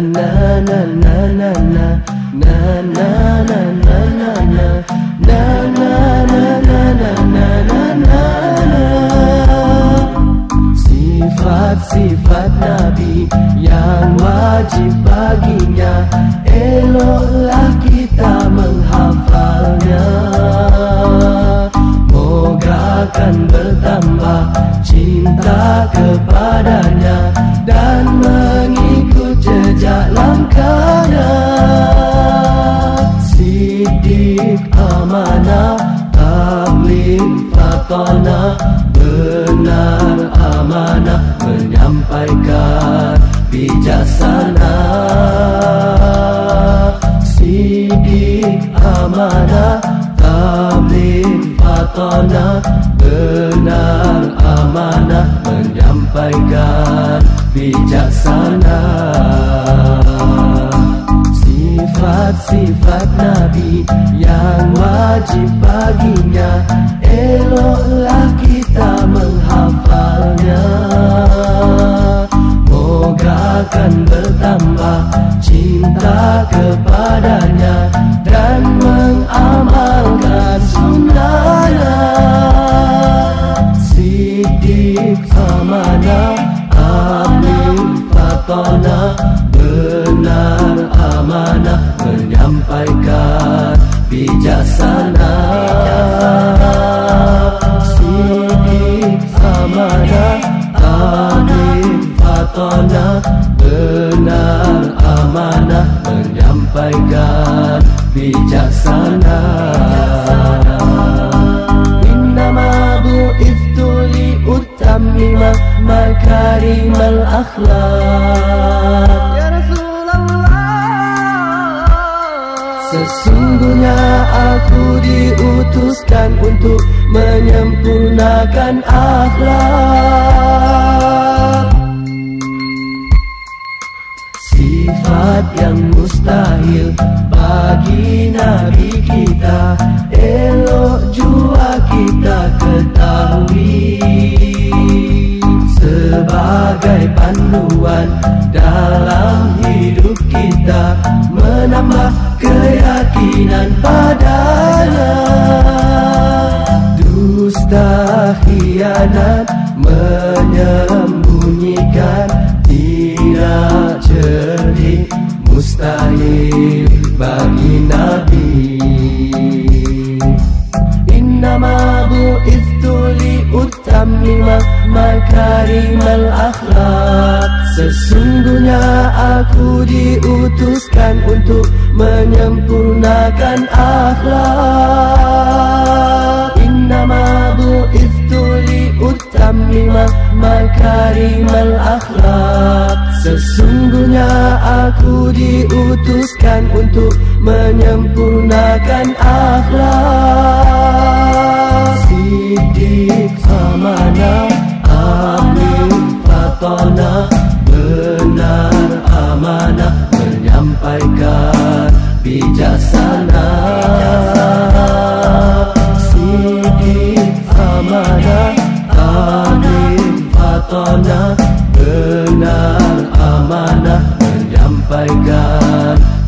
na na na na na na na na na na na na na na na na na na na Sifat-sifat Nabi yang wajib baginya. Eloklah kita menghafalnya. Moga akan bertambah cinta kepadanya Dan mengikut jejak langkahnya. Sidik amanah Tablim fatona Benar amanah Menyampaikan bijaksana. Sidik amanah Tablim fatona Benar Nabi yang wajib baginya Eloklah kita menghafalnya. Moga akan bertambah cinta kepadanya menyampaikan bijaksana. Sidik amanah amin fatona Benar amanah menyampaikan bijaksana. Innama bu'ithu li'utammima makarimal akhlak Sesungguhnya aku diutuskan untuk menyempurnakan akhlak. Sifat yang mustahil bagi Nabi kita. Elok jua kita ketahui. Sebagai panduan dalam kita Menambah keyakinan padanya. Dusta khianat menyembunyikan Tidak cerdik mustahil bagi Nabi aku diutuskan untuk menyempurnakan akhlak. Innama bu'ithu li'utammima makarimal akhlak. Sesungguhnya aku diutuskan untuk menyempurnakan akhlak. Sidik amanah amin fatona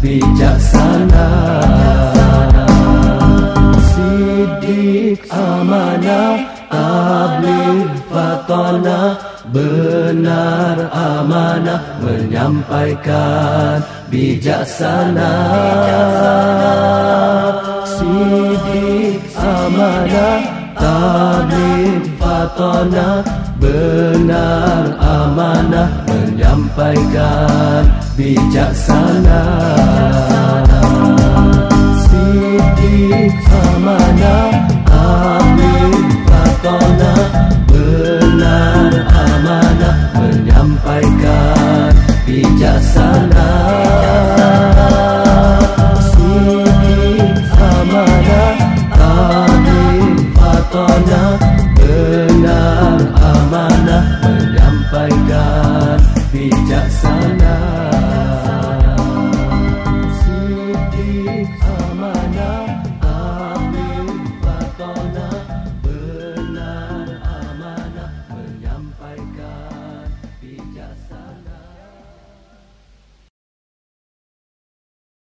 bijaksana. Sidik amanah tabligh fatona Benar amanah menyampaikan bijaksana. Sidik amanah tabligh fatona Benar amanah menyampaikan bijaksana. Sidik amanah amin fatona Benar amanah menyampaikan bijaksana. Sidik amanah amin fatona Benar amanah menyampaikan bijaksana